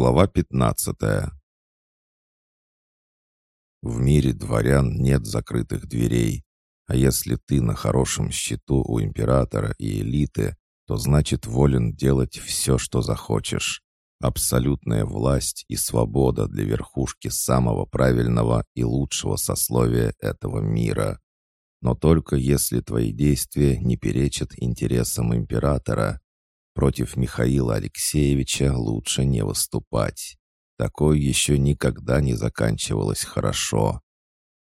Глава 15 В мире дворян нет закрытых дверей, а если ты на хорошем счету у императора и элиты, то значит волен делать все, что захочешь. Абсолютная власть и свобода для верхушки самого правильного и лучшего сословия этого мира. Но только если твои действия не перечат интересам императора, Против Михаила Алексеевича лучше не выступать. Такое еще никогда не заканчивалось хорошо.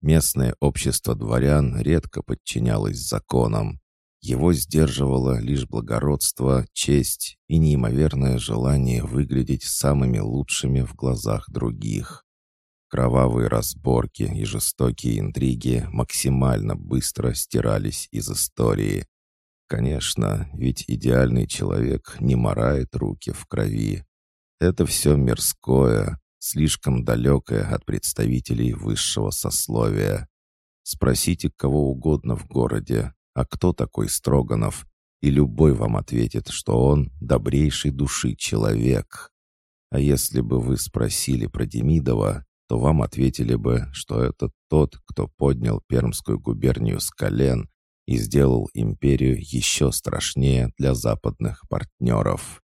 Местное общество дворян редко подчинялось законам. Его сдерживало лишь благородство, честь и неимоверное желание выглядеть самыми лучшими в глазах других. Кровавые разборки и жестокие интриги максимально быстро стирались из истории. Конечно, ведь идеальный человек не морает руки в крови. Это все мирское, слишком далекое от представителей высшего сословия. Спросите кого угодно в городе, а кто такой Строганов, и любой вам ответит, что он добрейший души человек. А если бы вы спросили про Демидова, то вам ответили бы, что это тот, кто поднял Пермскую губернию с колен и сделал империю еще страшнее для западных партнеров.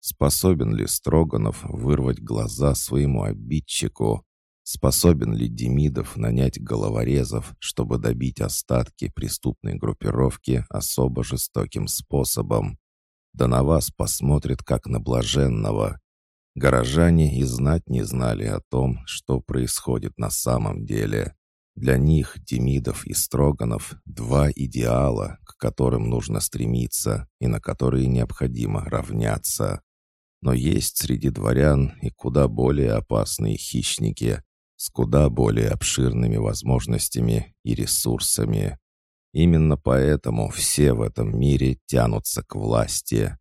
Способен ли Строганов вырвать глаза своему обидчику? Способен ли Демидов нанять головорезов, чтобы добить остатки преступной группировки особо жестоким способом? Да на вас посмотрят как на блаженного. Горожане и знать не знали о том, что происходит на самом деле. Для них, Демидов и Строганов, два идеала, к которым нужно стремиться и на которые необходимо равняться. Но есть среди дворян и куда более опасные хищники с куда более обширными возможностями и ресурсами. Именно поэтому все в этом мире тянутся к власти.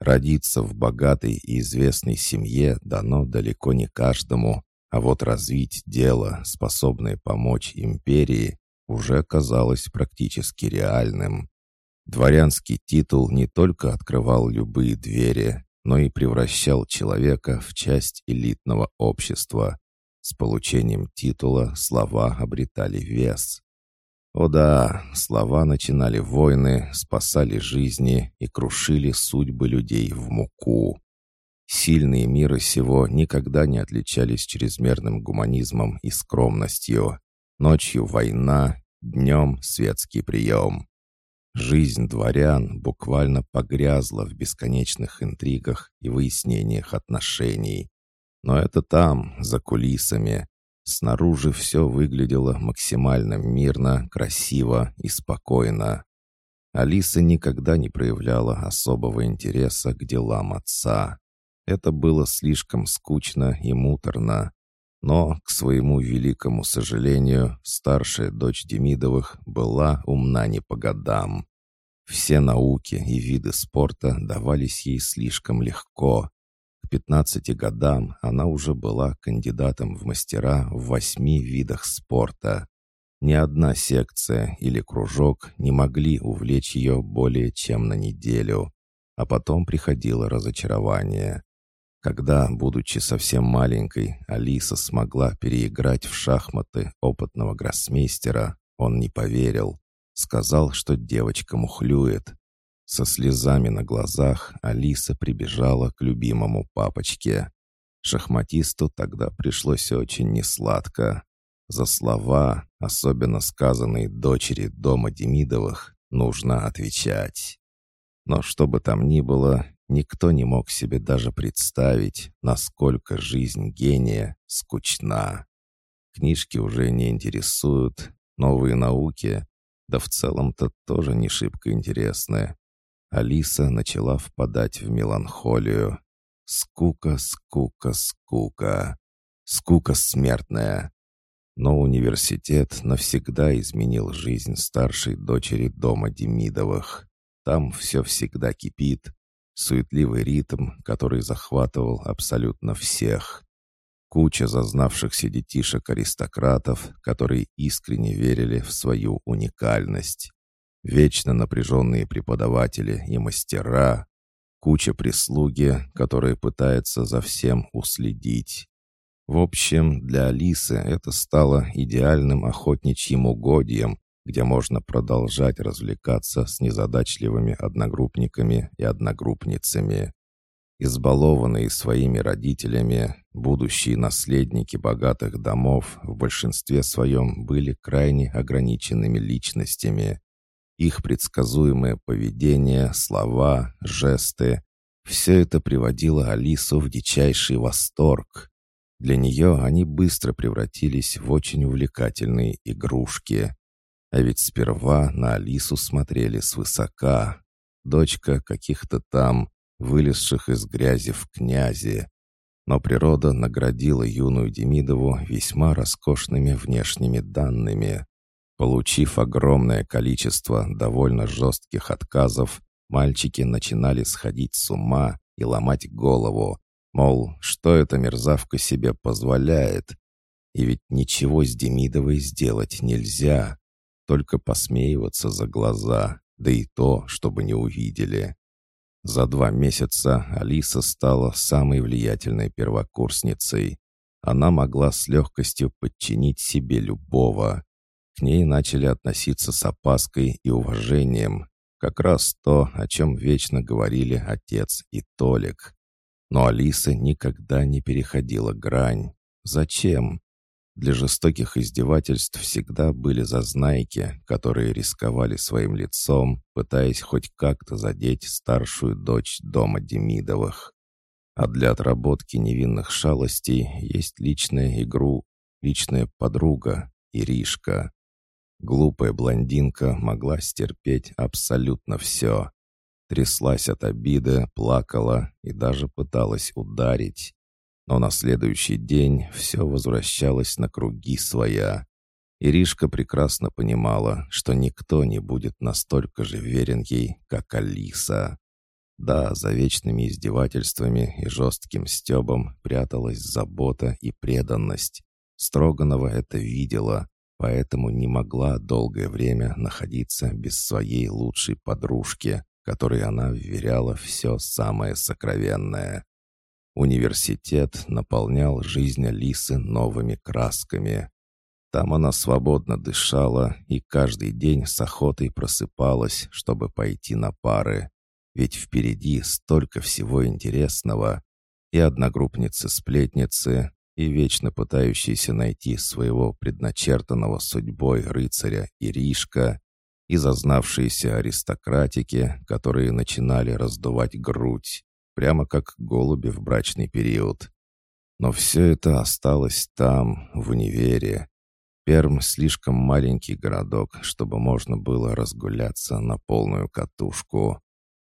Родиться в богатой и известной семье дано далеко не каждому, а вот развить дело, способное помочь империи, уже казалось практически реальным. Дворянский титул не только открывал любые двери, но и превращал человека в часть элитного общества. С получением титула слова обретали вес. О да, слова начинали войны, спасали жизни и крушили судьбы людей в муку. Сильные мира сего никогда не отличались чрезмерным гуманизмом и скромностью. Ночью война, днем светский прием. Жизнь дворян буквально погрязла в бесконечных интригах и выяснениях отношений. Но это там, за кулисами. Снаружи все выглядело максимально мирно, красиво и спокойно. Алиса никогда не проявляла особого интереса к делам отца. Это было слишком скучно и муторно. Но, к своему великому сожалению, старшая дочь Демидовых была умна не по годам. Все науки и виды спорта давались ей слишком легко. К 15 годам она уже была кандидатом в мастера в восьми видах спорта. Ни одна секция или кружок не могли увлечь ее более чем на неделю. А потом приходило разочарование. Когда, будучи совсем маленькой, Алиса смогла переиграть в шахматы опытного гроссмейстера, он не поверил. Сказал, что девочка мухлюет. Со слезами на глазах Алиса прибежала к любимому папочке. Шахматисту тогда пришлось очень несладко. За слова, особенно сказанные дочери дома Демидовых, нужно отвечать. Но что бы там ни было, Никто не мог себе даже представить, насколько жизнь гения скучна. Книжки уже не интересуют, новые науки, да в целом-то тоже не шибко интересны. Алиса начала впадать в меланхолию. Скука, скука, скука. Скука смертная. Но университет навсегда изменил жизнь старшей дочери дома Демидовых. Там все всегда кипит, суетливый ритм, который захватывал абсолютно всех. Куча зазнавшихся детишек-аристократов, которые искренне верили в свою уникальность. Вечно напряженные преподаватели и мастера. куча прислуги, которая пытается за всем уследить. В общем, для Алисы это стало идеальным охотничьим угодьем, где можно продолжать развлекаться с незадачливыми одногруппниками и одногруппницами. Избалованные своими родителями, будущие наследники богатых домов в большинстве своем были крайне ограниченными личностями. Их предсказуемое поведение, слова, жесты — все это приводило Алису в дичайший восторг. Для нее они быстро превратились в очень увлекательные игрушки. А ведь сперва на Алису смотрели свысока. Дочка каких-то там, вылезших из грязи в князи. Но природа наградила юную Демидову весьма роскошными внешними данными. Получив огромное количество довольно жестких отказов, мальчики начинали сходить с ума и ломать голову, мол, что эта мерзавка себе позволяет. И ведь ничего с Демидовой сделать нельзя, только посмеиваться за глаза, да и то, чтобы не увидели. За два месяца Алиса стала самой влиятельной первокурсницей. Она могла с легкостью подчинить себе любого. К ней начали относиться с опаской и уважением. Как раз то, о чем вечно говорили отец и Толик. Но Алиса никогда не переходила грань. Зачем? Для жестоких издевательств всегда были зазнайки, которые рисковали своим лицом, пытаясь хоть как-то задеть старшую дочь дома Демидовых. А для отработки невинных шалостей есть личная игру, личная подруга Иришка. Глупая блондинка могла стерпеть абсолютно все. Тряслась от обиды, плакала и даже пыталась ударить. Но на следующий день все возвращалось на круги своя. Иришка прекрасно понимала, что никто не будет настолько же верен ей, как Алиса. Да, за вечными издевательствами и жестким стебом пряталась забота и преданность. Строганова это видела, поэтому не могла долгое время находиться без своей лучшей подружки, которой она вверяла все самое сокровенное. Университет наполнял жизнь Алисы новыми красками. Там она свободно дышала и каждый день с охотой просыпалась, чтобы пойти на пары. Ведь впереди столько всего интересного. И одногруппницы-сплетницы, и вечно пытающиеся найти своего предначертанного судьбой рыцаря Иришка, и зазнавшиеся аристократики, которые начинали раздувать грудь, прямо как голуби в брачный период. Но все это осталось там, в универе. Перм — слишком маленький городок, чтобы можно было разгуляться на полную катушку.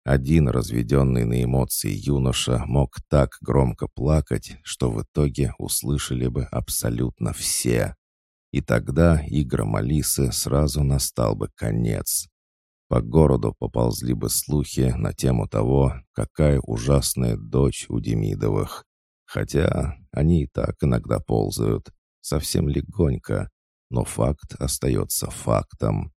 Один разведенный на эмоции юноша мог так громко плакать, что в итоге услышали бы абсолютно все. И тогда играм Алисы сразу настал бы конец. По городу поползли бы слухи на тему того, какая ужасная дочь у Демидовых. Хотя они и так иногда ползают, совсем легонько, но факт остается фактом.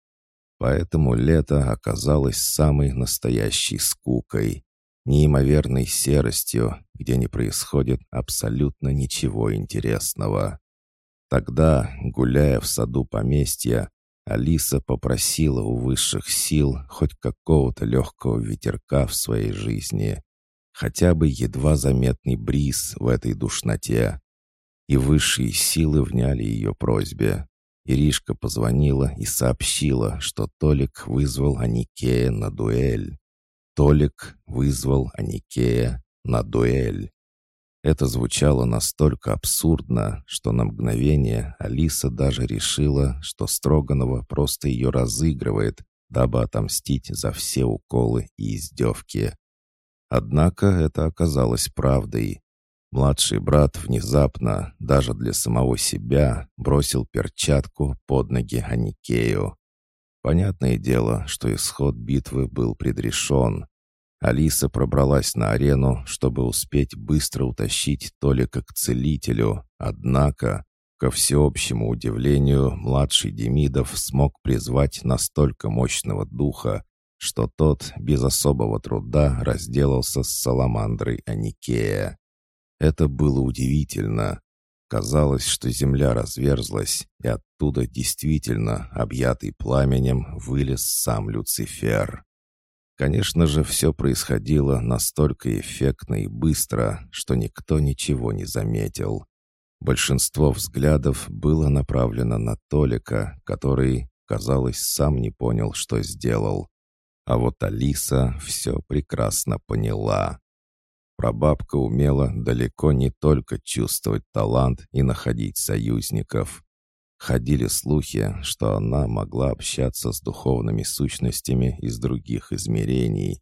Поэтому лето оказалось самой настоящей скукой, неимоверной серостью, где не происходит абсолютно ничего интересного. Тогда, гуляя в саду поместья, Алиса попросила у высших сил хоть какого-то легкого ветерка в своей жизни, хотя бы едва заметный бриз в этой душноте. И высшие силы вняли ее просьбе. Иришка позвонила и сообщила, что Толик вызвал Аникея на дуэль. Толик вызвал Аникея на дуэль. Это звучало настолько абсурдно, что на мгновение Алиса даже решила, что Строганова просто ее разыгрывает, дабы отомстить за все уколы и издевки. Однако это оказалось правдой. Младший брат внезапно, даже для самого себя, бросил перчатку под ноги Аникею. Понятное дело, что исход битвы был предрешен. Алиса пробралась на арену, чтобы успеть быстро утащить Толика к целителю, однако, ко всеобщему удивлению, младший Демидов смог призвать настолько мощного духа, что тот без особого труда разделался с саламандрой Аникея. Это было удивительно. Казалось, что земля разверзлась, и оттуда действительно, объятый пламенем, вылез сам Люцифер. Конечно же, все происходило настолько эффектно и быстро, что никто ничего не заметил. Большинство взглядов было направлено на Толика, который, казалось, сам не понял, что сделал. А вот Алиса все прекрасно поняла. Прабабка умела далеко не только чувствовать талант и находить союзников. Ходили слухи, что она могла общаться с духовными сущностями из других измерений.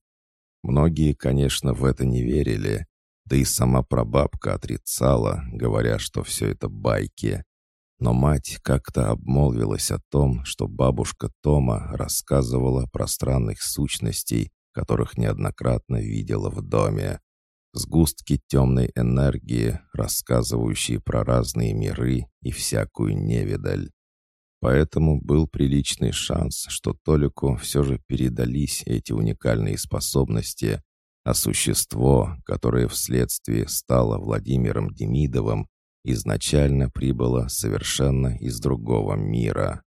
Многие, конечно, в это не верили, да и сама прабабка отрицала, говоря, что все это байки. Но мать как-то обмолвилась о том, что бабушка Тома рассказывала про странных сущностей, которых неоднократно видела в доме. Сгустки темной энергии, рассказывающие про разные миры и всякую невидаль. Поэтому был приличный шанс, что Толику все же передались эти уникальные способности, а существо, которое вследствие стало Владимиром Демидовым, изначально прибыло совершенно из другого мира.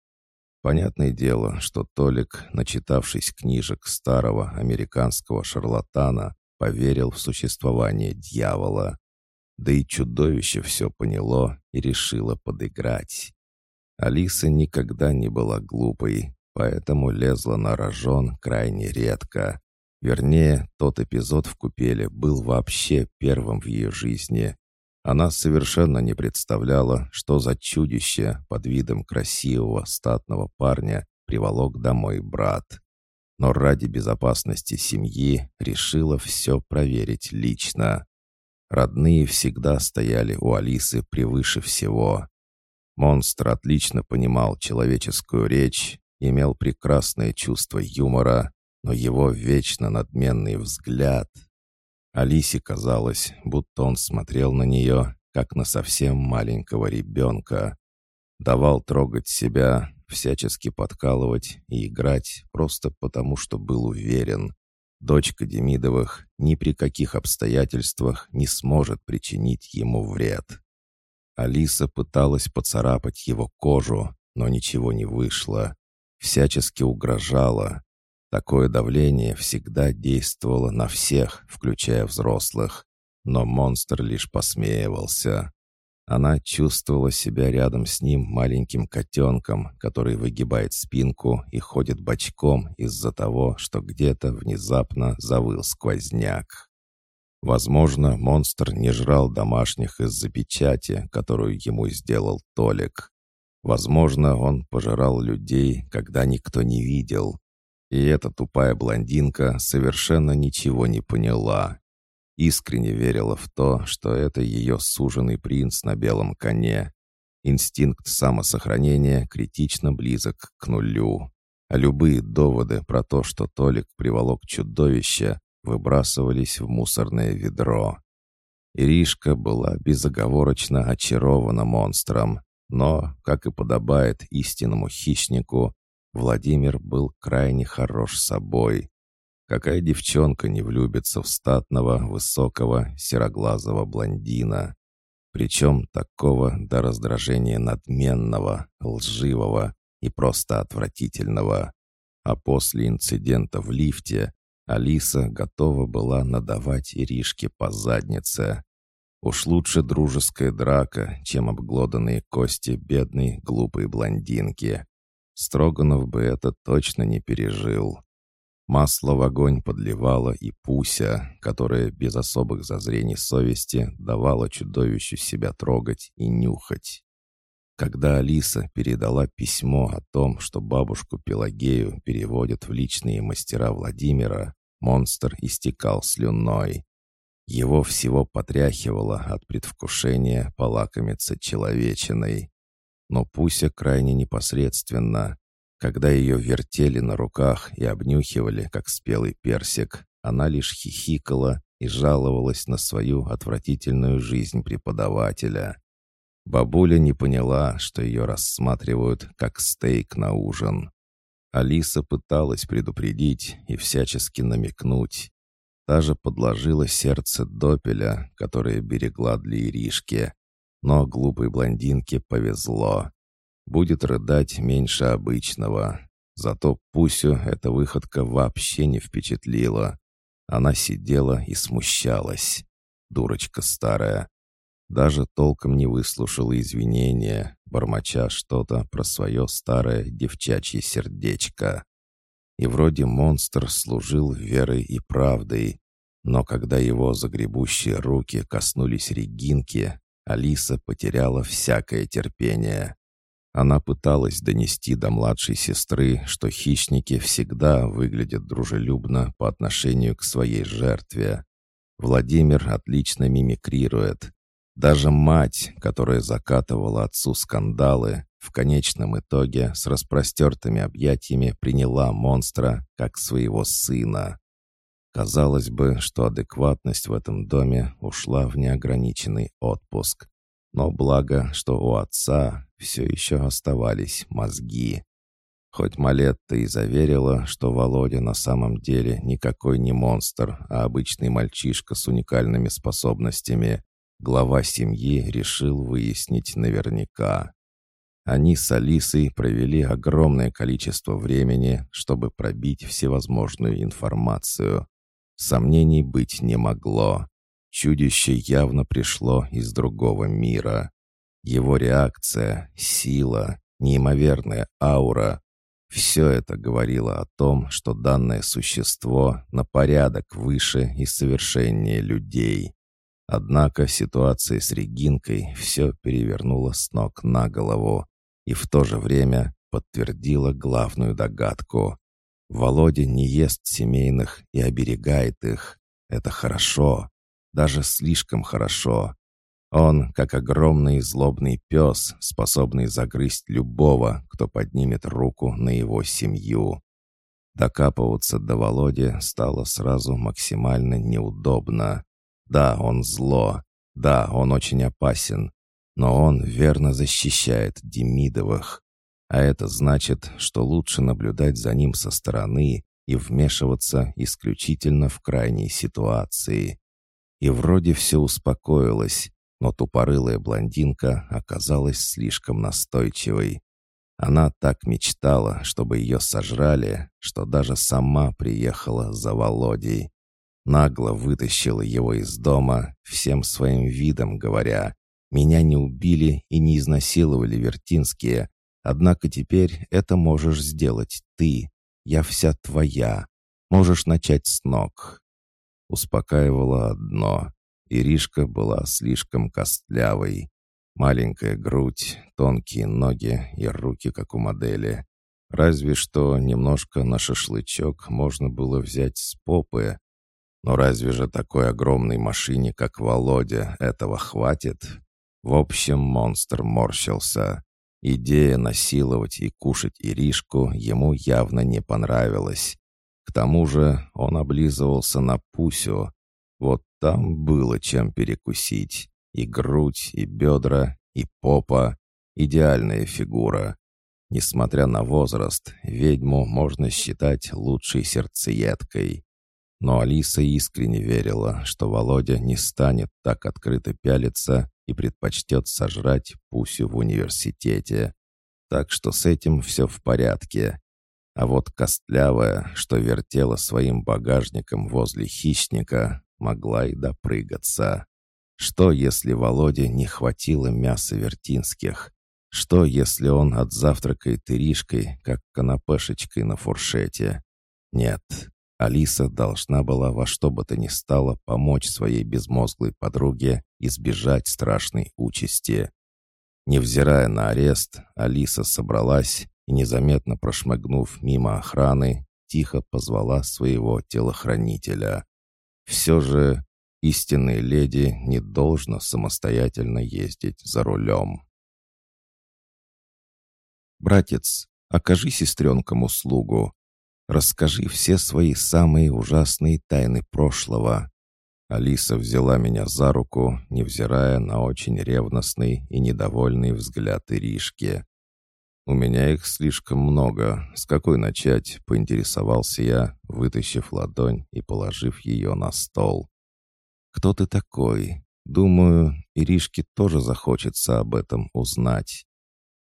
Понятное дело, что Толик, начитавшись книжек старого американского шарлатана, поверил в существование дьявола. Да и чудовище все поняло и решило подыграть. Алиса никогда не была глупой, поэтому лезла на рожон крайне редко. Вернее, тот эпизод в купеле был вообще первым в ее жизни. Она совершенно не представляла, что за чудище под видом красивого статного парня приволок домой брат но ради безопасности семьи решила все проверить лично. Родные всегда стояли у Алисы превыше всего. Монстр отлично понимал человеческую речь, имел прекрасное чувство юмора, но его вечно надменный взгляд... Алисе казалось, будто он смотрел на нее, как на совсем маленького ребенка. Давал трогать себя, всячески подкалывать и играть просто потому, что был уверен. Дочка Демидовых ни при каких обстоятельствах не сможет причинить ему вред. Алиса пыталась поцарапать его кожу, но ничего не вышло. Всячески угрожала. Такое давление всегда действовало на всех, включая взрослых. Но монстр лишь посмеивался. Она чувствовала себя рядом с ним маленьким котенком, который выгибает спинку и ходит бочком из-за того, что где-то внезапно завыл сквозняк. Возможно, монстр не жрал домашних из-за печати, которую ему сделал Толик. Возможно, он пожирал людей, когда никто не видел. И эта тупая блондинка совершенно ничего не поняла искренне верила в то, что это ее суженый принц на белом коне. Инстинкт самосохранения критично близок к нулю. А любые доводы про то, что Толик приволок чудовище, выбрасывались в мусорное ведро. Иришка была безоговорочно очарована монстром, но, как и подобает истинному хищнику, Владимир был крайне хорош собой, Какая девчонка не влюбится в статного, высокого, сероглазого блондина? Причем такого до раздражения надменного, лживого и просто отвратительного. А после инцидента в лифте Алиса готова была надавать Иришке по заднице. Уж лучше дружеская драка, чем обглоданные кости бедной, глупой блондинки. Строганов бы это точно не пережил. Масло в огонь подливала и Пуся, которая без особых зазрений совести давала чудовищу себя трогать и нюхать. Когда Алиса передала письмо о том, что бабушку Пелагею переводят в личные мастера Владимира, монстр истекал слюной. Его всего потряхивало от предвкушения полакомиться человечиной. Но Пуся крайне непосредственно, когда ее вертели на руках и обнюхивали, как спелый персик, она лишь хихикала и жаловалась на свою отвратительную жизнь преподавателя. Бабуля не поняла, что ее рассматривают как стейк на ужин. Алиса пыталась предупредить и всячески намекнуть. Та же подложила сердце Допеля, которое берегла для Иришки. Но глупой блондинке повезло. Будет рыдать меньше обычного. Зато Пусю эта выходка вообще не впечатлила. Она сидела и смущалась. Дурочка старая. Даже толком не выслушала извинения, бормоча что-то про свое старое девчачье сердечко. И вроде монстр служил верой и правдой, но когда его загребущие руки коснулись Регинки, Алиса потеряла всякое терпение. Она пыталась донести до младшей сестры, что хищники всегда выглядят дружелюбно по отношению к своей жертве. Владимир отлично мимикрирует. Даже мать, которая закатывала отцу скандалы, в конечном итоге с распростертыми объятиями приняла монстра как своего сына. Казалось бы, что адекватность в этом доме ушла в неограниченный отпуск. Но благо, что у отца все еще оставались мозги. Хоть Малетта и заверила, что Володя на самом деле никакой не монстр, а обычный мальчишка с уникальными способностями, глава семьи решил выяснить наверняка. Они с Алисой провели огромное количество времени, чтобы пробить всевозможную информацию. Сомнений быть не могло. Чудище явно пришло из другого мира. Его реакция, сила, неимоверная аура — все это говорило о том, что данное существо на порядок выше и совершеннее людей. Однако ситуация с Регинкой все перевернула с ног на голову и в то же время подтвердила главную догадку. Володя не ест семейных и оберегает их. Это хорошо даже слишком хорошо. Он, как огромный злобный пес, способный загрызть любого, кто поднимет руку на его семью. Докапываться до Володи стало сразу максимально неудобно. Да, он зло, да, он очень опасен, но он верно защищает Демидовых. А это значит, что лучше наблюдать за ним со стороны и вмешиваться исключительно в крайней ситуации. И вроде все успокоилось, но тупорылая блондинка оказалась слишком настойчивой. Она так мечтала, чтобы ее сожрали, что даже сама приехала за Володей. Нагло вытащила его из дома, всем своим видом говоря, «Меня не убили и не изнасиловали вертинские, однако теперь это можешь сделать ты. Я вся твоя. Можешь начать с ног. Успокаивало одно. Иришка была слишком костлявой. Маленькая грудь, тонкие ноги и руки, как у модели. Разве что немножко на шашлычок можно было взять с попы. Но разве же такой огромной машине, как Володя, этого хватит? В общем, монстр морщился. Идея насиловать и кушать Иришку ему явно не понравилась. К тому же он облизывался на Пусю. Вот там было чем перекусить. И грудь, и бедра, и попа. Идеальная фигура. Несмотря на возраст, ведьму можно считать лучшей сердцеедкой. Но Алиса искренне верила, что Володя не станет так открыто пялиться и предпочтет сожрать Пусю в университете. Так что с этим все в порядке. А вот костлявая, что вертела своим багажником возле хищника, могла и допрыгаться. Что, если Володе не хватило мяса вертинских? Что, если он отзавтракает иришкой, как канапешечкой на фуршете? Нет, Алиса должна была во что бы то ни стало помочь своей безмозглой подруге избежать страшной участи. Невзирая на арест, Алиса собралась и, незаметно прошмыгнув мимо охраны, тихо позвала своего телохранителя. Все же истинной леди не должно самостоятельно ездить за рулем. «Братец, окажи сестренкам услугу. Расскажи все свои самые ужасные тайны прошлого». Алиса взяла меня за руку, невзирая на очень ревностный и недовольный взгляд Иришки. «У меня их слишком много. С какой начать?» — поинтересовался я, вытащив ладонь и положив ее на стол. «Кто ты такой? Думаю, Иришке тоже захочется об этом узнать».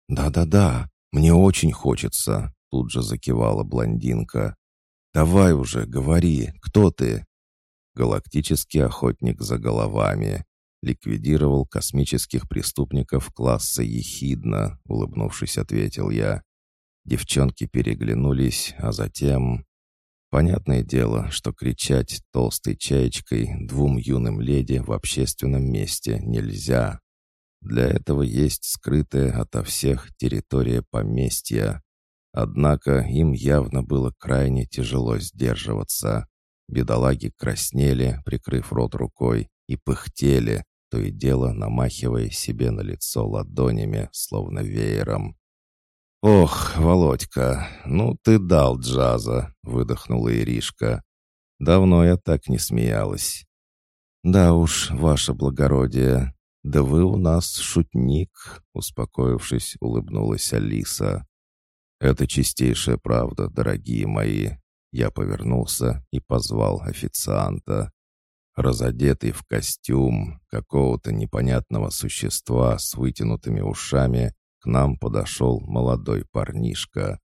«Да-да-да, мне очень хочется», — тут же закивала блондинка. «Давай уже, говори, кто ты?» «Галактический охотник за головами ликвидировал космических преступников класса «Ехидна», — улыбнувшись, ответил я. Девчонки переглянулись, а затем... Понятное дело, что кричать толстой чаечкой двум юным леди в общественном месте нельзя. Для этого есть скрытая ото всех территория поместья. Однако им явно было крайне тяжело сдерживаться. Бедолаги краснели, прикрыв рот рукой, и пыхтели, то и дело намахивая себе на лицо ладонями, словно веером. «Ох, Володька, ну ты дал джаза!» — выдохнула Иришка. «Давно я так не смеялась». «Да уж, ваше благородие, да вы у нас шутник», — успокоившись, улыбнулась Алиса. «Это чистейшая правда, дорогие мои». Я повернулся и позвал официанта разодетый в костюм какого-то непонятного существа с вытянутыми ушами, к нам подошел молодой парнишка.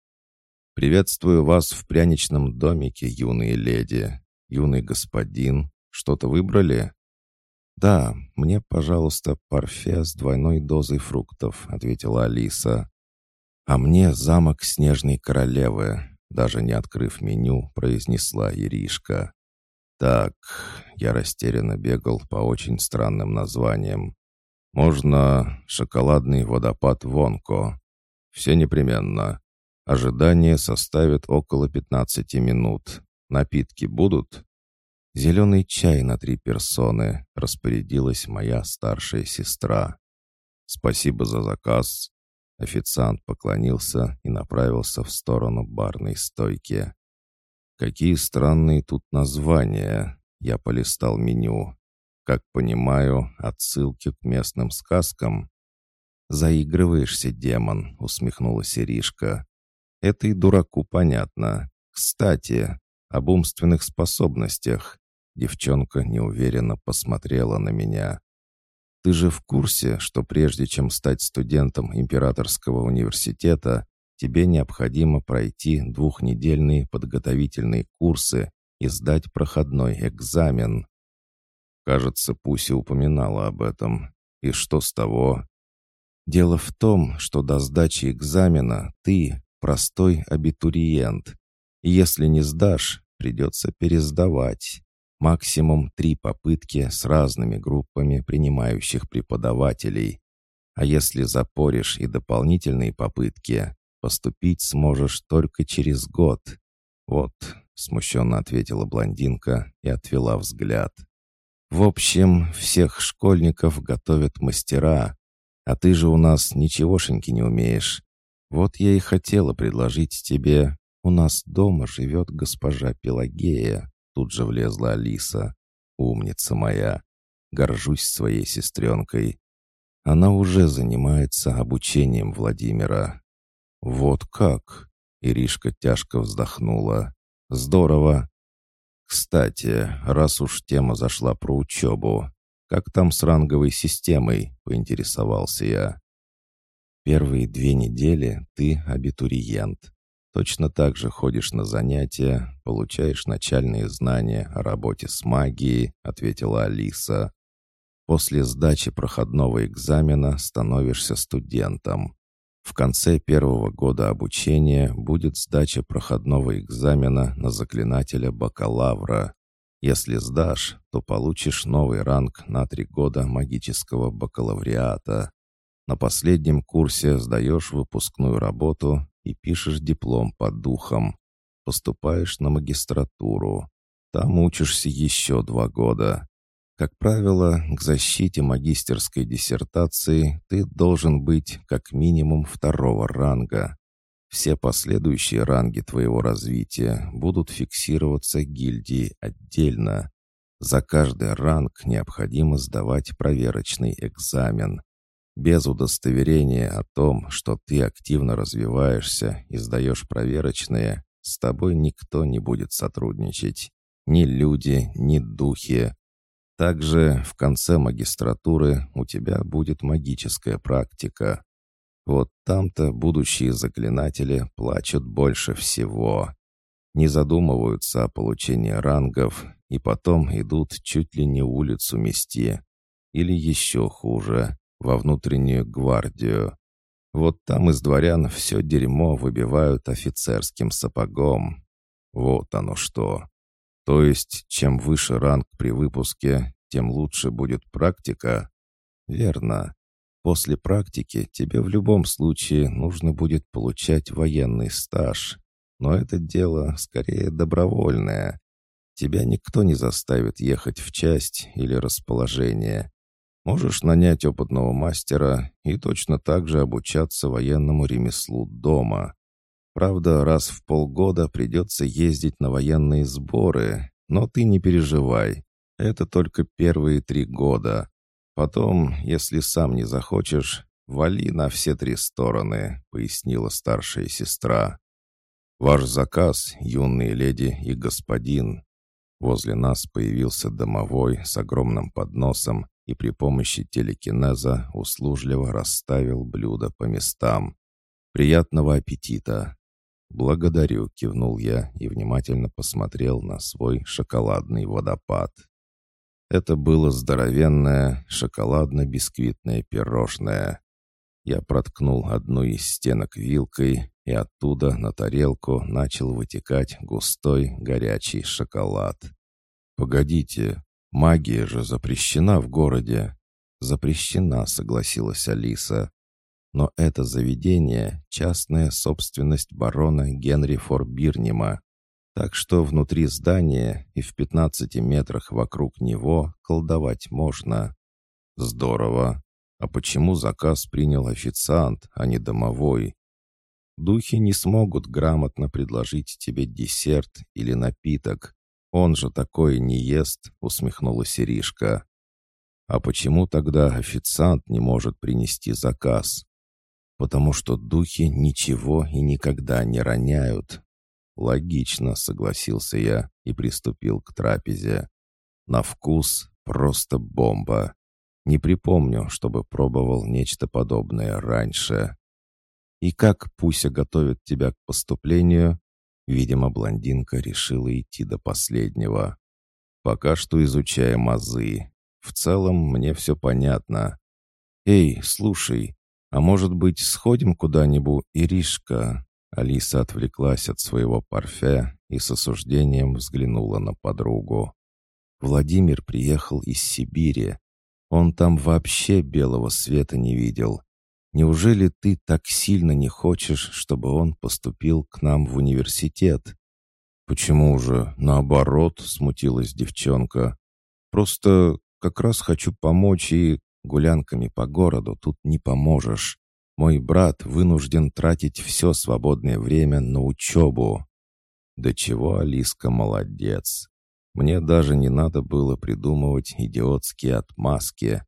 «Приветствую вас в пряничном домике, юные леди. Юный господин, что-то выбрали?» «Да, мне, пожалуйста, парфе с двойной дозой фруктов», — ответила Алиса. «А мне замок Снежной Королевы», — даже не открыв меню, произнесла Иришка. Так, я растерянно бегал по очень странным названиям. Можно шоколадный водопад Вонко. Все непременно. Ожидание составит около 15 минут. Напитки будут? Зеленый чай на три персоны, распорядилась моя старшая сестра. Спасибо за заказ. Официант поклонился и направился в сторону барной стойки. Какие странные тут названия. Я полистал меню. Как понимаю, отсылки к местным сказкам. «Заигрываешься, демон», — усмехнулась Иришка. «Это и дураку понятно. Кстати, об умственных способностях». Девчонка неуверенно посмотрела на меня. «Ты же в курсе, что прежде чем стать студентом Императорского университета, тебе необходимо пройти двухнедельные подготовительные курсы и сдать проходной экзамен. Кажется, Пуся упоминала об этом. И что с того? Дело в том, что до сдачи экзамена ты простой абитуриент. И если не сдашь, придется пересдавать. Максимум три попытки с разными группами принимающих преподавателей. А если запоришь и дополнительные попытки, Поступить сможешь только через год. Вот, смущенно ответила блондинка и отвела взгляд. В общем, всех школьников готовят мастера, а ты же у нас ничегошеньки не умеешь. Вот я и хотела предложить тебе. У нас дома живет госпожа Пелагея. Тут же влезла Алиса. Умница моя. Горжусь своей сестренкой. Она уже занимается обучением Владимира. «Вот как?» — Иришка тяжко вздохнула. «Здорово. Кстати, раз уж тема зашла про учебу, как там с ранговой системой?» — поинтересовался я. «Первые две недели ты абитуриент. Точно так же ходишь на занятия, получаешь начальные знания о работе с магией», — ответила Алиса. «После сдачи проходного экзамена становишься студентом. В конце первого года обучения будет сдача проходного экзамена на заклинателя бакалавра. Если сдашь, то получишь новый ранг на три года магического бакалавриата. На последнем курсе сдаешь выпускную работу и пишешь диплом под духом. Поступаешь на магистратуру. Там учишься еще два года. Как правило, к защите магистерской диссертации ты должен быть как минимум второго ранга. Все последующие ранги твоего развития будут фиксироваться гильдией отдельно. За каждый ранг необходимо сдавать проверочный экзамен. Без удостоверения о том, что ты активно развиваешься и сдаешь проверочные, с тобой никто не будет сотрудничать. Ни люди, ни духи. Также в конце магистратуры у тебя будет магическая практика. Вот там-то будущие заклинатели плачут больше всего. Не задумываются о получении рангов и потом идут чуть ли не улицу мести. Или еще хуже, во внутреннюю гвардию. Вот там из дворян все дерьмо выбивают офицерским сапогом. Вот оно что. То есть, чем выше ранг при выпуске, тем лучше будет практика? Верно. После практики тебе в любом случае нужно будет получать военный стаж. Но это дело скорее добровольное. Тебя никто не заставит ехать в часть или расположение. Можешь нанять опытного мастера и точно так же обучаться военному ремеслу дома. Правда, раз в полгода придется ездить на военные сборы, но ты не переживай. Это только первые три года. Потом, если сам не захочешь, вали на все три стороны», — пояснила старшая сестра. «Ваш заказ, юные леди и господин». Возле нас появился домовой с огромным подносом и при помощи телекинеза услужливо расставил блюда по местам. «Приятного аппетита!» «Благодарю», — кивнул я и внимательно посмотрел на свой шоколадный водопад. Это было здоровенное шоколадно-бисквитное пирожное. Я проткнул одну из стенок вилкой, и оттуда на тарелку начал вытекать густой горячий шоколад. «Погодите, магия же запрещена в городе». «Запрещена», — согласилась Алиса. Но это заведение — частная собственность барона Генри Форбирнима. Так что внутри здания и в 15 метрах вокруг него колдовать можно. Здорово. А почему заказ принял официант, а не домовой? Духи не смогут грамотно предложить тебе десерт или напиток. Он же такое не ест, усмехнулась Иришка. А почему тогда официант не может принести заказ? Потому что духи ничего и никогда не роняют, «Логично», — согласился я и приступил к трапезе. «На вкус просто бомба. Не припомню, чтобы пробовал нечто подобное раньше». «И как Пуся готовит тебя к поступлению?» Видимо, блондинка решила идти до последнего. «Пока что изучая мазы. В целом мне все понятно. Эй, слушай, а может быть, сходим куда-нибудь, Иришка?» Алиса отвлеклась от своего парфе и с осуждением взглянула на подругу. «Владимир приехал из Сибири. Он там вообще белого света не видел. Неужели ты так сильно не хочешь, чтобы он поступил к нам в университет?» «Почему же? Наоборот», — смутилась девчонка. «Просто как раз хочу помочь и гулянками по городу тут не поможешь. Мой брат вынужден тратить все свободное время на учебу. Да чего Алиска молодец. Мне даже не надо было придумывать идиотские отмазки.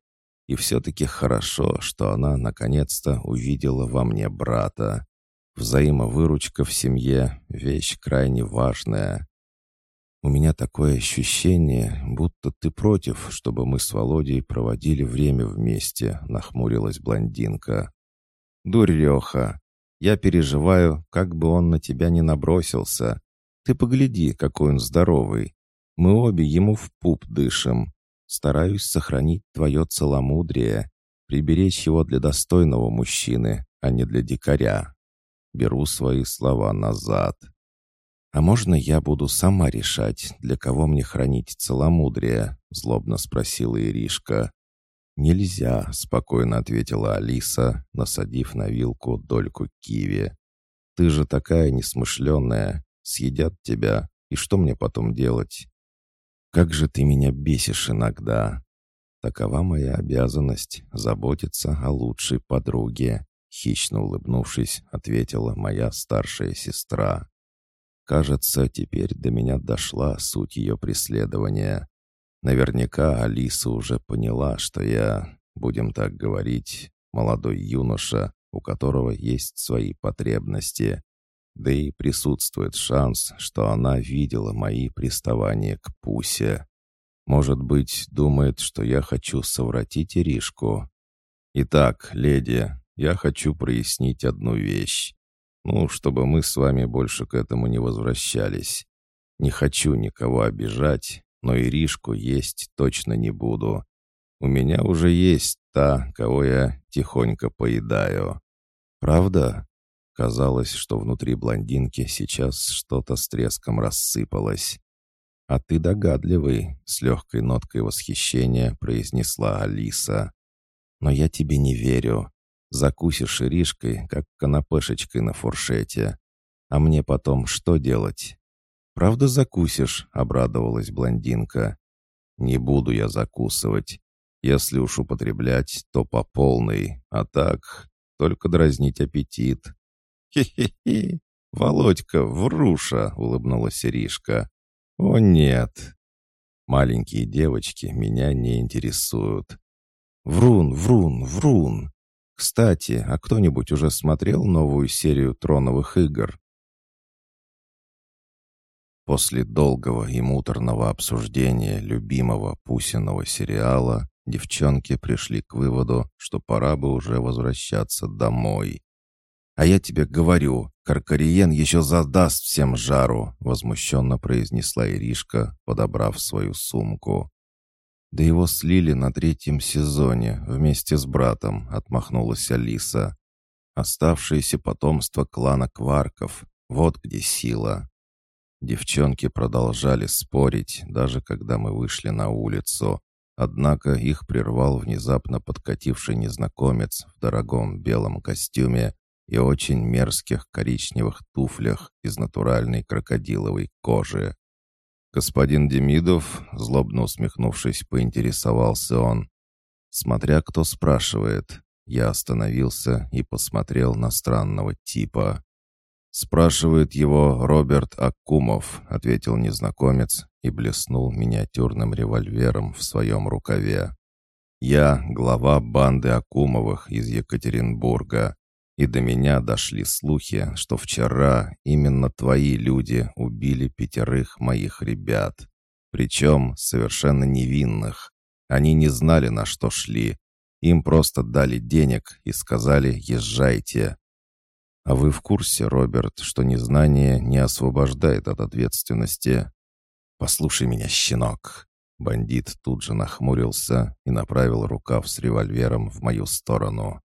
И все-таки хорошо, что она наконец-то увидела во мне брата. Взаимовыручка в семье — вещь крайне важная. У меня такое ощущение, будто ты против, чтобы мы с Володей проводили время вместе, нахмурилась блондинка. «Дуреха, я переживаю, как бы он на тебя не набросился. Ты погляди, какой он здоровый. Мы обе ему в пуп дышим. Стараюсь сохранить твое целомудрие, приберечь его для достойного мужчины, а не для дикаря. Беру свои слова назад. «А можно я буду сама решать, для кого мне хранить целомудрие?» — злобно спросила Иришка. «Нельзя», — спокойно ответила Алиса, насадив на вилку дольку киви. «Ты же такая несмышленная. Съедят тебя. И что мне потом делать?» «Как же ты меня бесишь иногда!» «Такова моя обязанность — заботиться о лучшей подруге», — хищно улыбнувшись, ответила моя старшая сестра. «Кажется, теперь до меня дошла суть ее преследования. Наверняка Алиса уже поняла, что я, будем так говорить, молодой юноша, у которого есть свои потребности. Да и присутствует шанс, что она видела мои приставания к Пусе. Может быть, думает, что я хочу совратить Иришку. Итак, леди, я хочу прояснить одну вещь. Ну, чтобы мы с вами больше к этому не возвращались. Не хочу никого обижать, но Иришку есть точно не буду. У меня уже есть та, кого я тихонько поедаю. Правда? Казалось, что внутри блондинки сейчас что-то с треском рассыпалось. «А ты догадливый», — с легкой ноткой восхищения произнесла Алиса. «Но я тебе не верю. Закусишь иришкой, как канапешечкой на фуршете. А мне потом что делать?» «Правда закусишь?» — обрадовалась блондинка. «Не буду я закусывать. Если уж употреблять, то по полной. А так, только дразнить аппетит. «Хе-хе-хе! Володька, вруша!» — улыбнулась Иришка. «О, нет! Маленькие девочки меня не интересуют. Врун, врун, врун! Кстати, а кто-нибудь уже смотрел новую серию «Троновых игр»?» После долгого и муторного обсуждения любимого Пусиного сериала девчонки пришли к выводу, что пора бы уже возвращаться домой. «А я тебе говорю, Каркариен еще задаст всем жару», — возмущенно произнесла Иришка, подобрав свою сумку. «Да его слили на третьем сезоне вместе с братом», — отмахнулась Алиса. «Оставшееся потомство клана Кварков. Вот где сила». Девчонки продолжали спорить, даже когда мы вышли на улицу. Однако их прервал внезапно подкативший незнакомец в дорогом белом костюме и очень мерзких коричневых туфлях из натуральной крокодиловой кожи. «Господин Демидов», злобно усмехнувшись, поинтересовался он. Смотря кто спрашивает, я остановился и посмотрел на странного типа. «Спрашивает его Роберт Аккумов», — ответил незнакомец и блеснул миниатюрным револьвером в своем рукаве. «Я глава банды Акумовых из Екатеринбурга и до меня дошли слухи, что вчера именно твои люди убили пятерых моих ребят. Причем совершенно невинных. Они не знали, на что шли. Им просто дали денег и сказали «езжайте». А вы в курсе, Роберт, что незнание не освобождает от ответственности? Послушай меня, щенок. Бандит тут же нахмурился и направил рукав с револьвером в мою сторону.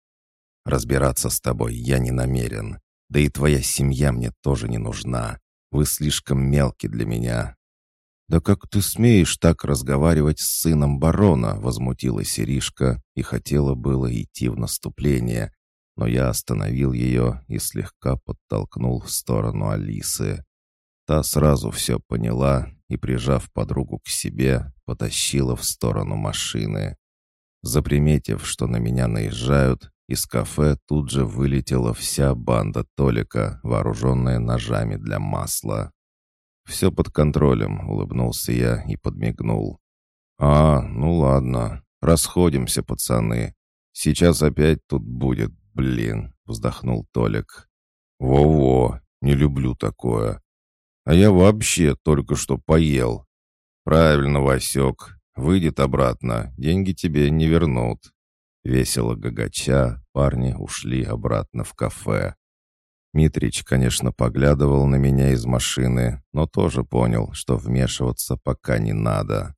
Разбираться с тобой я не намерен. Да и твоя семья мне тоже не нужна. Вы слишком мелки для меня». «Да как ты смеешь так разговаривать с сыном барона?» — возмутилась Иришка и хотела было идти в наступление, но я остановил ее и слегка подтолкнул в сторону Алисы. Та сразу все поняла и, прижав подругу к себе, потащила в сторону машины. Заприметив, что на меня наезжают, из кафе тут же вылетела вся банда Толика, вооруженная ножами для масла. «Все под контролем», — улыбнулся я и подмигнул. «А, ну ладно, расходимся, пацаны. Сейчас опять тут будет, блин», — вздохнул Толик. «Во-во, не люблю такое. А я вообще только что поел». «Правильно, Васек, выйдет обратно, деньги тебе не вернут». Весело гагача, парни ушли обратно в кафе. Митрич, конечно, поглядывал на меня из машины, но тоже понял, что вмешиваться пока не надо.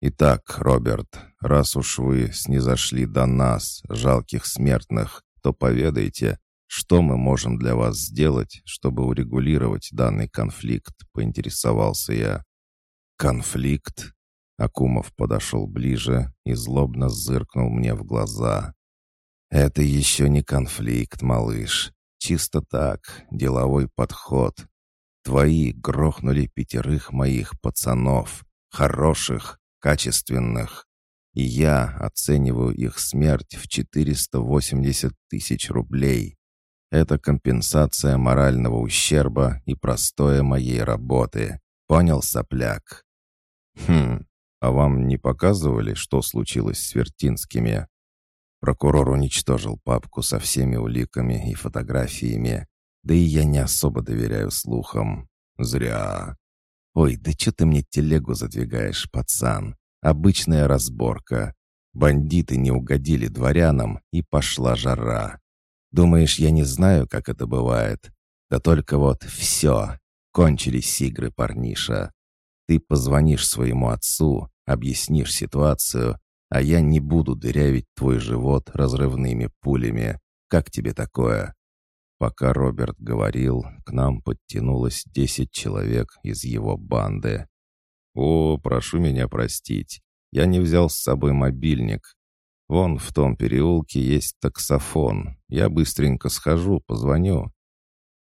«Итак, Роберт, раз уж вы снизошли до нас, жалких смертных, то поведайте, что мы можем для вас сделать, чтобы урегулировать данный конфликт?» — поинтересовался я. «Конфликт?» Акумов подошел ближе и злобно зыркнул мне в глаза. «Это еще не конфликт, малыш. Чисто так, деловой подход. Твои грохнули пятерых моих пацанов. Хороших, качественных. И я оцениваю их смерть в 480 тысяч рублей. Это компенсация морального ущерба и простое моей работы. Понял, сопляк?» «Хм, а вам не показывали, что случилось с Вертинскими?» Прокурор уничтожил папку со всеми уликами и фотографиями. Да и я не особо доверяю слухам. Зря. Ой, да что ты мне телегу задвигаешь, пацан? Обычная разборка. Бандиты не угодили дворянам, и пошла жара. Думаешь, я не знаю, как это бывает? Да только вот все. Кончились игры, парниша. Ты позвонишь своему отцу, объяснишь ситуацию, а я не буду дырявить твой живот разрывными пулями. Как тебе такое?» Пока Роберт говорил, к нам подтянулось десять человек из его банды. «О, прошу меня простить, я не взял с собой мобильник. Вон в том переулке есть таксофон. Я быстренько схожу, позвоню».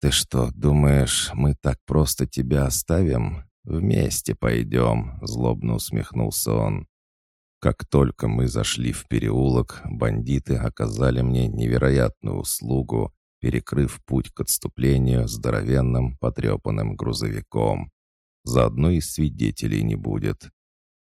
«Ты что, думаешь, мы так просто тебя оставим? Вместе пойдем», — злобно усмехнулся он. Как только мы зашли в переулок, бандиты оказали мне невероятную услугу, перекрыв путь к отступлению здоровенным потрепанным грузовиком. Заодно и свидетелей не будет.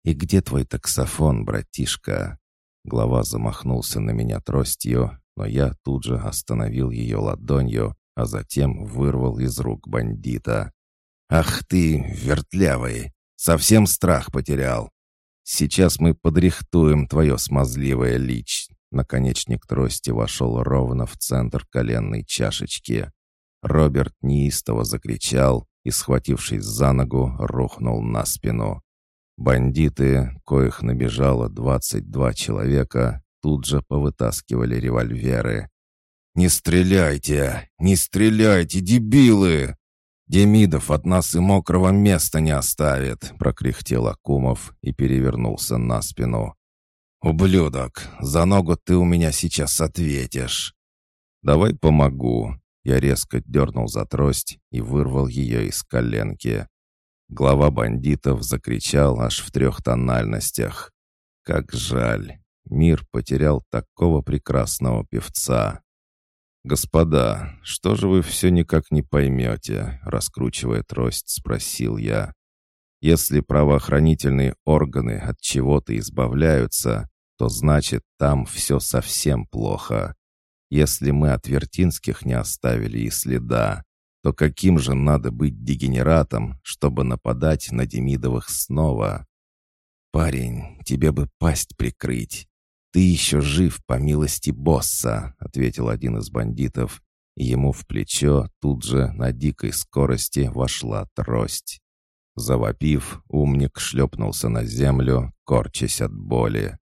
«И где твой таксофон, братишка?» Глава замахнулся на меня тростью, но я тут же остановил ее ладонью, а затем вырвал из рук бандита. «Ах ты, вертлявый! Совсем страх потерял! Сейчас мы подрихтуем твое смазливое лич». Наконечник трости вошел ровно в центр коленной чашечки. Роберт неистово закричал и, схватившись за ногу, рухнул на спину. Бандиты, коих набежало двадцать два человека, тут же повытаскивали револьверы. «Не стреляйте! Не стреляйте, дебилы!» «Демидов от нас и мокрого места не оставит», — прокряхтел Акумов и перевернулся на спину. «Ублюдок, за ногу ты у меня сейчас ответишь». «Давай помогу». Я резко дернул за трость и вырвал ее из коленки. Глава бандитов закричал аж в трех тональностях. «Как жаль! Мир потерял такого прекрасного певца!» «Господа, что же вы все никак не поймете?» Раскручивая трость, спросил я. «Если правоохранительные органы от чего-то избавляются, то значит там все совсем плохо. Если мы от Вертинских не оставили и следа, то каким же надо быть дегенератом, чтобы нападать на Демидовых снова? Парень, тебе бы пасть прикрыть. «Ты еще жив, по милости босса», — ответил один из бандитов, ему в плечо тут же на дикой скорости вошла трость. Завопив, умник шлепнулся на землю, корчась от боли.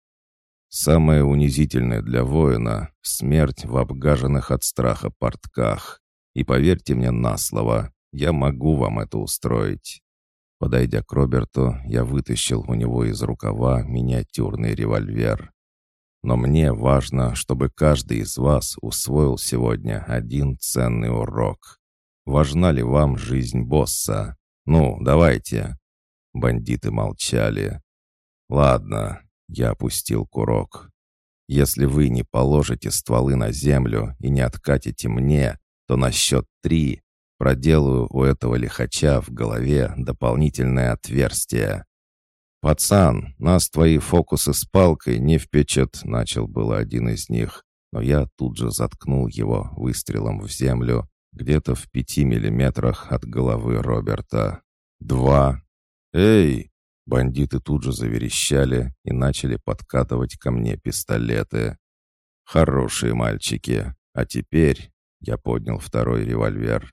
Самое унизительное для воина — смерть в обгаженных от страха портках. И поверьте мне на слово, я могу вам это устроить. Подойдя к Роберту, я вытащил у него из рукава миниатюрный револьвер. Но мне важно, чтобы каждый из вас усвоил сегодня один ценный урок. Важна ли вам жизнь босса? Ну, давайте». Бандиты молчали. «Ладно», — я опустил курок. «Если вы не положите стволы на землю и не откатите мне, то на счет три проделаю у этого лихача в голове дополнительное отверстие. «Пацан, нас твои фокусы с палкой не впечат», — начал было один из них, но я тут же заткнул его выстрелом в землю где-то в пяти миллиметрах от головы Роберта. «Два!» «Эй!» Бандиты тут же заверещали и начали подкатывать ко мне пистолеты. «Хорошие мальчики! А теперь...» Я поднял второй револьвер.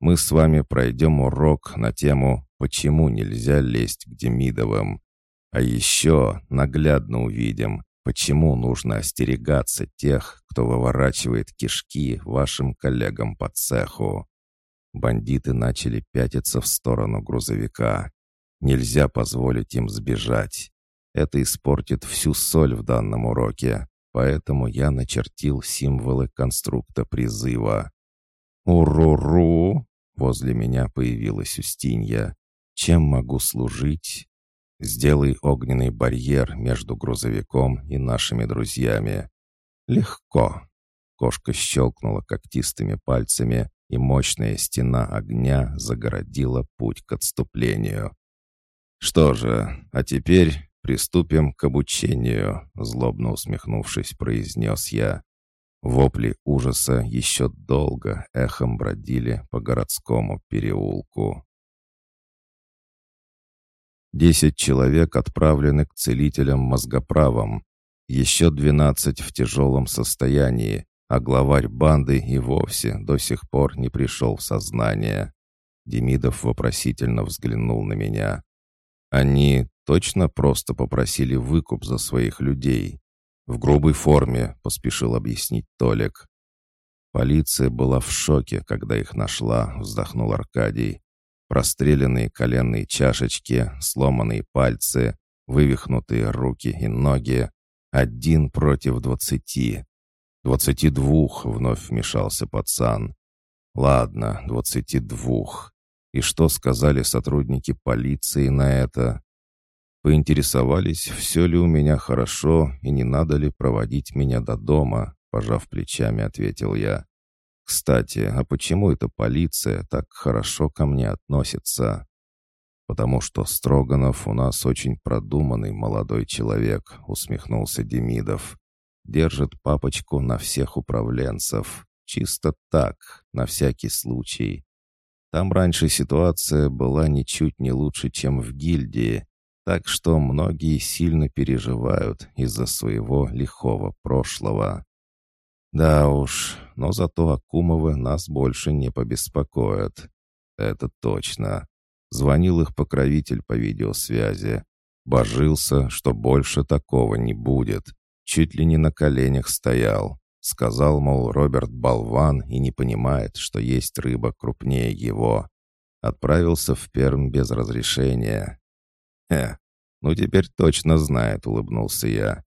«Мы с вами пройдем урок на тему почему нельзя лезть к Демидовым. А еще наглядно увидим, почему нужно остерегаться тех, кто выворачивает кишки вашим коллегам по цеху. Бандиты начали пятиться в сторону грузовика. Нельзя позволить им сбежать. Это испортит всю соль в данном уроке, поэтому я начертил символы конструкта призыва. «Уру-ру!» — возле меня появилась Устинья. Чем могу служить? Сделай огненный барьер между грузовиком и нашими друзьями. Легко. Кошка щелкнула когтистыми пальцами, и мощная стена огня загородила путь к отступлению. Что же, а теперь приступим к обучению», — злобно усмехнувшись, произнес я. Вопли ужаса еще долго эхом бродили по городскому переулку. Десять человек отправлены к целителям мозгоправам, еще двенадцать в тяжелом состоянии, а главарь банды и вовсе до сих пор не пришел в сознание. Демидов вопросительно взглянул на меня. «Они точно просто попросили выкуп за своих людей?» «В грубой форме», — поспешил объяснить Толик. Полиция была в шоке, когда их нашла, вздохнул Аркадий. Простреленные коленные чашечки, сломанные пальцы, вывихнутые руки и ноги. Один против двадцати. «Двадцати двух», — вновь вмешался пацан. «Ладно, двадцати двух. И что сказали сотрудники полиции на это?» Поинтересовались, все ли у меня хорошо и не надо ли проводить меня до дома, пожав плечами, ответил я. «Кстати, а почему эта полиция так хорошо ко мне относится?» «Потому что Строганов у нас очень продуманный молодой человек», — усмехнулся Демидов. Держит папочку на всех управленцев. Чисто так, на всякий случай. Там раньше ситуация была ничуть не лучше, чем в гильдии, так что многие сильно переживают из-за своего лихого прошлого. Да уж, но зато Акумовы нас больше не побеспокоят. Это точно. Звонил их покровитель по видеосвязи. Божился, что больше такого не будет чуть ли не на коленях стоял. Сказал, мол, Роберт болван и не понимает, что есть рыба крупнее его. Отправился в Перм без разрешения. «Э, ну теперь точно знает», — улыбнулся я.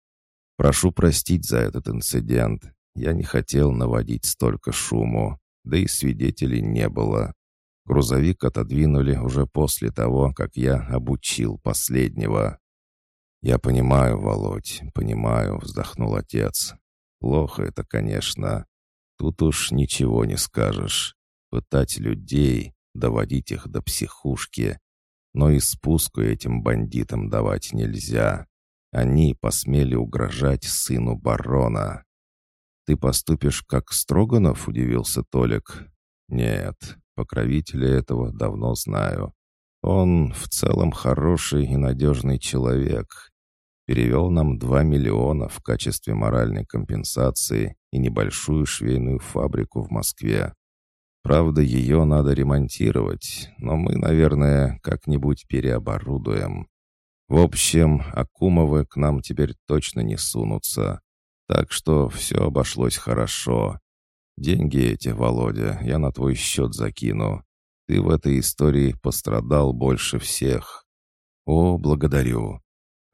«Прошу простить за этот инцидент. Я не хотел наводить столько шуму, да и свидетелей не было. Грузовик отодвинули уже после того, как я обучил последнего. «Я понимаю, Володь, понимаю», — вздохнул отец. «Плохо это, конечно. Тут уж ничего не скажешь. Пытать людей, доводить их до психушки. Но и спуску этим бандитам давать нельзя. Они посмели угрожать сыну барона». «Ты поступишь как Строганов?» — удивился Толик. «Нет, покровителя этого давно знаю. Он в целом хороший и надежный человек, перевел нам 2 миллиона в качестве моральной компенсации и небольшую швейную фабрику в Москве. Правда, ее надо ремонтировать, но мы, наверное, как-нибудь переоборудуем. В общем, Акумовы к нам теперь точно не сунутся. Так что все обошлось хорошо. Деньги эти, Володя, я на твой счет закину. Ты в этой истории пострадал больше всех. О, благодарю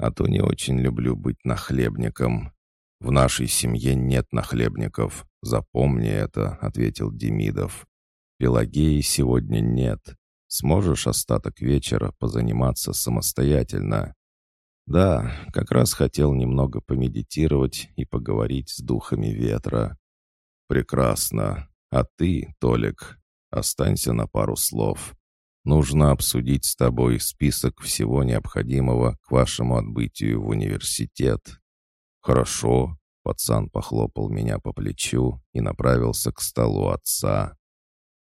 а то не очень люблю быть нахлебником. В нашей семье нет нахлебников. Запомни это», — ответил Демидов. «Пелагеи сегодня нет. Сможешь остаток вечера позаниматься самостоятельно?» «Да, как раз хотел немного помедитировать и поговорить с духами ветра». «Прекрасно. А ты, Толик, останься на пару слов. Нужно обсудить с тобой список всего необходимого к вашему отбытию в университет». «Хорошо», — пацан похлопал меня по плечу и направился к столу отца.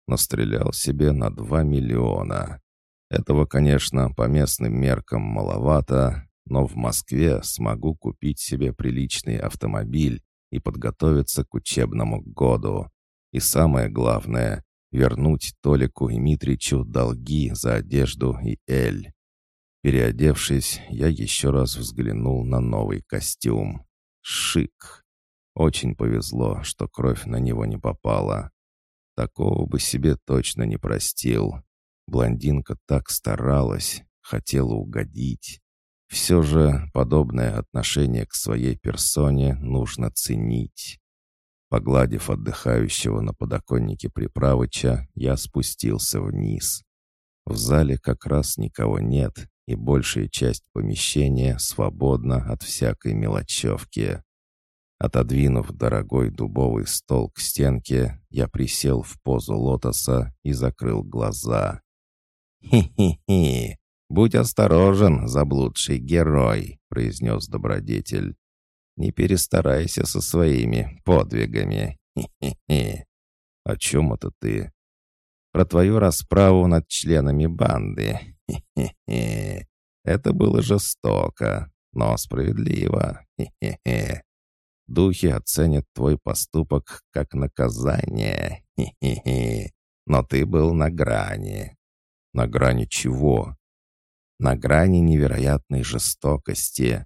Настрелял себе на два миллиона. Этого, конечно, по местным меркам маловато, но в Москве смогу купить себе приличный автомобиль и подготовиться к учебному году. И самое главное, вернуть Толику и Митричу долги за одежду и эль. Переодевшись, я еще раз взглянул на новый костюм. Шик. Очень повезло, что кровь на него не попала. Такого бы себе точно не простил. Блондинка так старалась, хотела угодить. Все же подобное отношение к своей персоне нужно ценить. Погладив отдыхающего на подоконнике приправыча, я спустился вниз. В зале как раз никого нет, и большая часть помещения свободна от всякой мелочевки. Отодвинув дорогой дубовый стол к стенке, я присел в позу лотоса и закрыл глаза. «Хи-хи-хи! «Будь осторожен, заблудший герой», — произнес добродетель. «Не перестарайся со своими подвигами. Хе-хе-хе». «О чем это ты?» «Про твою расправу над членами банды. Хе-хе-хе. Это было жестоко, но справедливо. Хе-хе-хе. Духи оценят твой поступок как наказание. Хе-хе-хе. Но ты был на грани. На грани чего? На грани невероятной жестокости.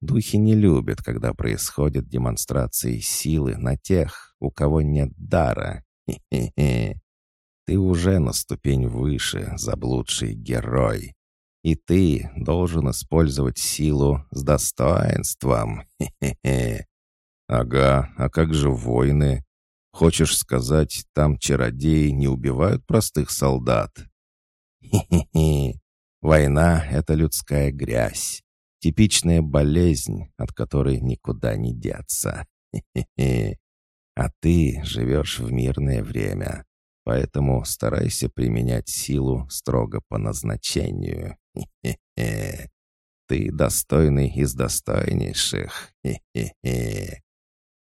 Духи не любят, когда происходят демонстрации силы на тех, у кого нет дара. Хе-хе-хе. Ты уже на ступень выше, заблудший герой. И ты должен использовать силу с достоинством. Хе-хе-хе. Ага, а как же воины? Хочешь сказать, там чародеи не убивают простых солдат? Хе-хе-хе. Война — это людская грязь. Типичная болезнь, от которой никуда не деться. Хе-хе-хе. А ты живешь в мирное время. Поэтому старайся применять силу строго по назначению. Хе-хе-хе. Ты достойный из достойнейших. Хе-хе-хе.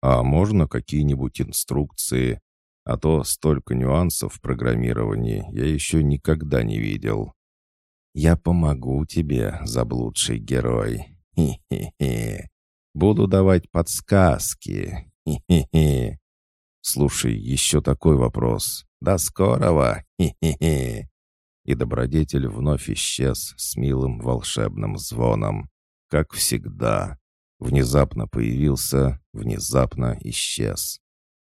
А можно какие-нибудь инструкции? А то столько нюансов в программировании я еще никогда не видел. Я помогу тебе, заблудший герой. Хи-хи-хи. Буду давать подсказки. Хи-хи-хи. Слушай, еще такой вопрос. До скорого. Хи-хи-хи. И добродетель вновь исчез с милым волшебным звоном. Как всегда. Внезапно появился, внезапно исчез.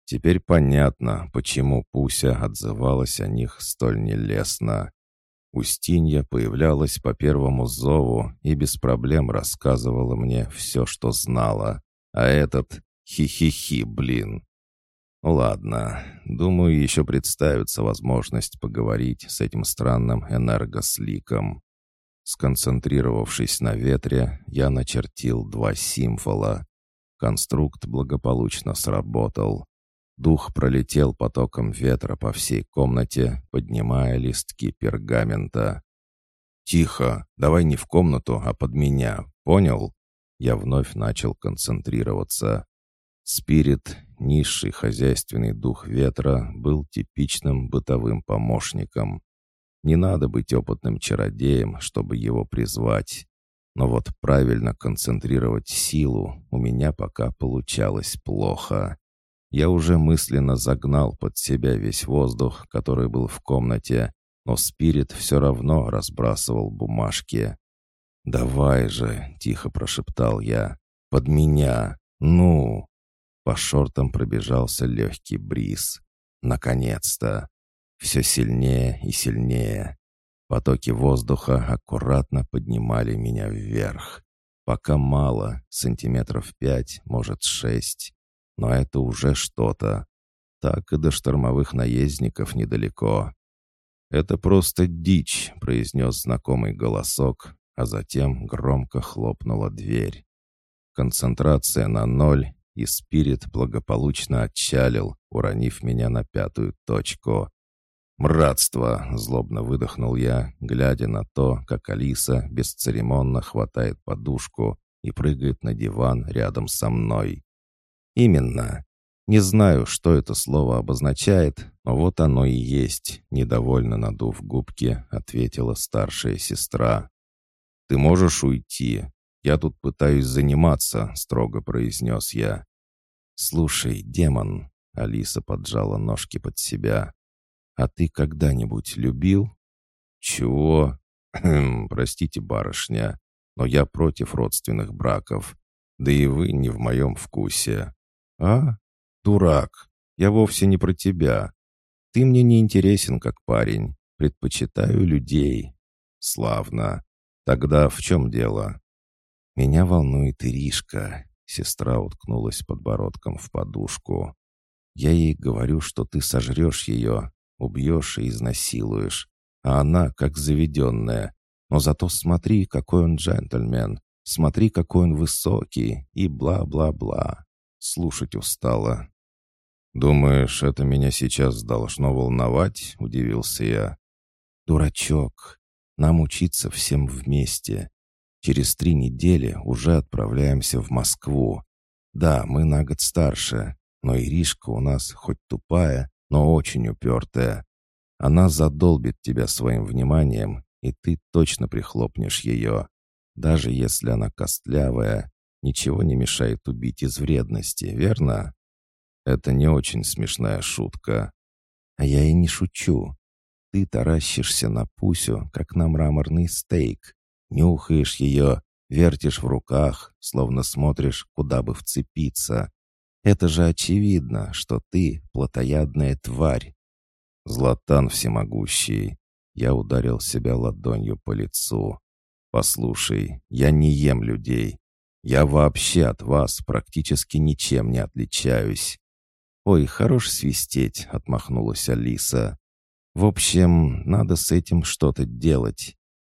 Теперь понятно, почему Пуся отзывалась о них столь нелестно. Устинья появлялась по первому зову и без проблем рассказывала мне все, что знала. А этот хи-хи-хи, блин. Ладно, думаю, еще представится возможность поговорить с этим странным энергосликом. Сконцентрировавшись на ветре, я начертил два символа. Конструкт благополучно сработал. Дух пролетел потоком ветра по всей комнате, поднимая листки пергамента. «Тихо! Давай не в комнату, а под меня. Понял?» Я вновь начал концентрироваться. Спирит, низший хозяйственный дух ветра, был типичным бытовым помощником. Не надо быть опытным чародеем, чтобы его призвать. Но вот правильно концентрировать силу у меня пока получалось плохо. Я уже мысленно загнал под себя весь воздух, который был в комнате, но спирит все равно разбрасывал бумажки. «Давай же!» — тихо прошептал я. «Под меня! Ну!» По шортам пробежался легкий бриз. «Наконец-то!» Все сильнее и сильнее. Потоки воздуха аккуратно поднимали меня вверх. Пока мало, сантиметров пять, может шесть. Но это уже что-то. Так и до штормовых наездников недалеко. «Это просто дичь», — произнес знакомый голосок, а затем громко хлопнула дверь. Концентрация на ноль, и спирит благополучно отчалил, уронив меня на пятую точку. «Мратство!» — злобно выдохнул я, глядя на то, как Алиса бесцеремонно хватает подушку и прыгает на диван рядом со мной. «Именно. Не знаю, что это слово обозначает, но вот оно и есть», — недовольно надув губки, ответила старшая сестра. «Ты можешь уйти? Я тут пытаюсь заниматься», — строго произнес я. «Слушай, демон», — Алиса поджала ножки под себя, «А ты когда-нибудь любил?» «Чего?» хм, «Простите, барышня, но я против родственных браков. Да и вы не в моем вкусе». «А? Дурак, я вовсе не про тебя. Ты мне не интересен как парень. Предпочитаю людей». «Славно. Тогда в чем дело?» «Меня волнует Иришка», — сестра уткнулась подбородком в подушку. «Я ей говорю, что ты сожрешь ее, Убьешь и изнасилуешь. А она как заведенная. Но зато смотри, какой он джентльмен. Смотри, какой он высокий. И бла-бла-бла. Слушать устала. «Думаешь, это меня сейчас должно волновать?» — удивился я. «Дурачок. Нам учиться всем вместе. Через три недели уже отправляемся в Москву. Да, мы на год старше, но Иришка у нас хоть тупая, но очень упертая. Она задолбит тебя своим вниманием, и ты точно прихлопнешь ее. Даже если она костлявая, ничего не мешает убить из вредности, верно? Это не очень смешная шутка. А я и не шучу. Ты таращишься на Пусю, как на мраморный стейк. Нюхаешь ее, вертишь в руках, словно смотришь, куда бы вцепиться. Это же очевидно, что ты плотоядная тварь. Златан всемогущий. Я ударил себя ладонью по лицу. «Послушай, я не ем людей. Я вообще от вас практически ничем не отличаюсь». «Ой, хорош свистеть», — отмахнулась Алиса. «В общем, надо с этим что-то делать.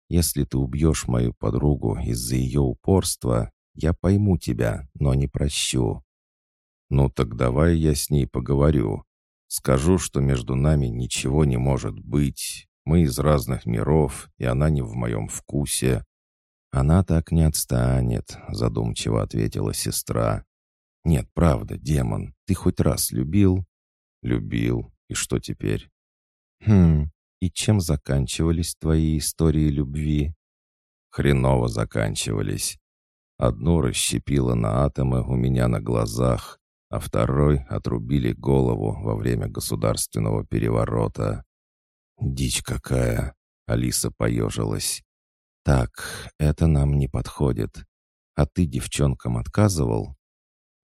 Если ты убьешь мою подругу из-за ее упорства, я пойму тебя, но не прощу». «Ну так давай я с ней поговорю. Скажу, что между нами ничего не может быть. Мы из разных миров, и она не в моем вкусе». «Она так не отстанет», — задумчиво ответила сестра. «Нет, правда, демон, ты хоть раз любил?» «Любил. И что теперь?» «Хм, и чем заканчивались твои истории любви?» «Хреново заканчивались. Одну расщепило на атомы у меня на глазах, а второй отрубили голову во время государственного переворота». «Дичь какая!» — Алиса поежилась. «Так, это нам не подходит. А ты девчонкам отказывал?»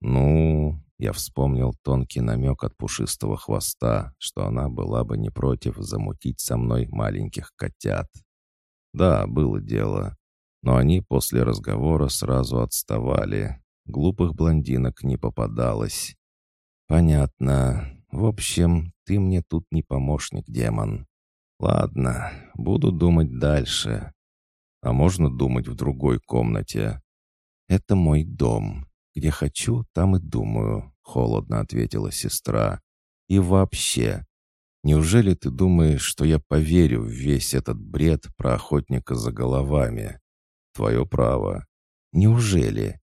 «Ну...» — я вспомнил тонкий намек от пушистого хвоста, что она была бы не против замутить со мной маленьких котят. «Да, было дело. Но они после разговора сразу отставали. Глупых блондинок не попадалось». «Понятно. В общем, ты мне тут не помощник, демон. Ладно, буду думать дальше. А можно думать в другой комнате? Это мой дом. Где хочу, там и думаю, холодно ответила сестра. И вообще, неужели ты думаешь, что я поверю в весь этот бред про охотника за головами? Твое право. Неужели?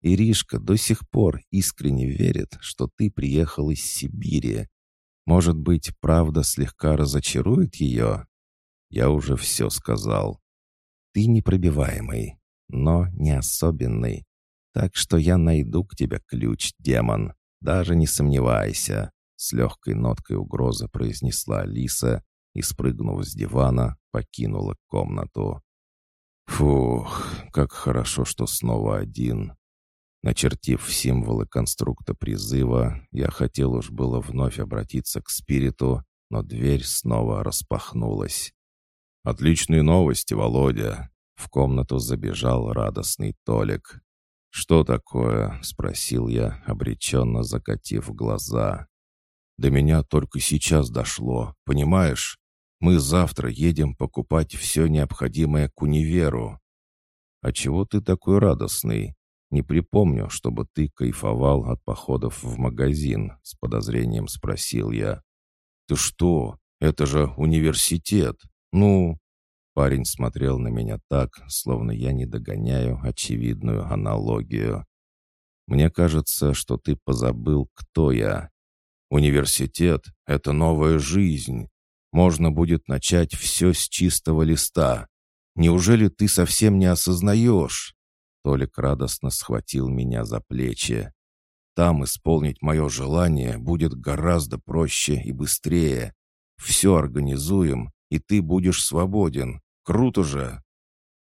Иришка до сих пор искренне верит, что ты приехал из Сибири, может быть, правда слегка разочарует ее? Я уже все сказал. Ты непробиваемый, но не особенный. Так что я найду к тебе ключ, демон. Даже не сомневайся. С легкой ноткой угрозы произнесла Алиса и, спрыгнув с дивана, покинула комнату. Фух, как хорошо, что снова один. Начертив символы конструкта призыва, я хотел уж было вновь обратиться к спириту, но дверь снова распахнулась. «Отличные новости, Володя!» В комнату забежал радостный Толик. «Что такое?» — спросил я, обреченно закатив глаза. «До меня только сейчас дошло, понимаешь? Мы завтра едем покупать все необходимое к универу». «А чего ты такой радостный?» «Не припомню, чтобы ты кайфовал от походов в магазин», — с подозрением спросил я. «Ты что? Это же университет! Ну...» Парень смотрел на меня так, словно я не догоняю очевидную аналогию. «Мне кажется, что ты позабыл, кто я. Университет — это новая жизнь. Можно будет начать все с чистого листа. Неужели ты совсем не осознаешь?» Толик радостно схватил меня за плечи. «Там исполнить мое желание будет гораздо проще и быстрее. Все организуем, и ты будешь свободен. Круто же!»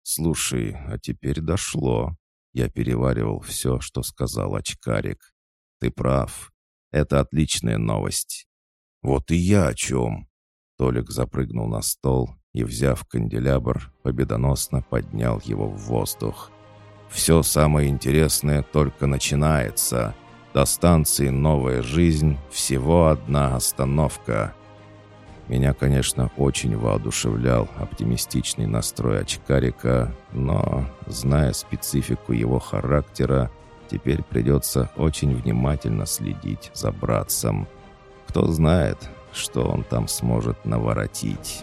«Слушай, а теперь дошло». Я переваривал все, что сказал очкарик. «Ты прав. Это отличная новость». «Вот и я о чем». Толик запрыгнул на стол и, взяв канделябр, победоносно поднял его в воздух. Все самое интересное только начинается. До станции «Новая жизнь» всего одна остановка. Меня, конечно, очень воодушевлял оптимистичный настрой очкарика, но, зная специфику его характера, теперь придется очень внимательно следить за братцем. Кто знает, что он там сможет наворотить.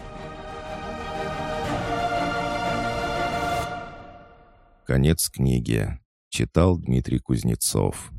Конец книги. Читал Дмитрий Кузнецов.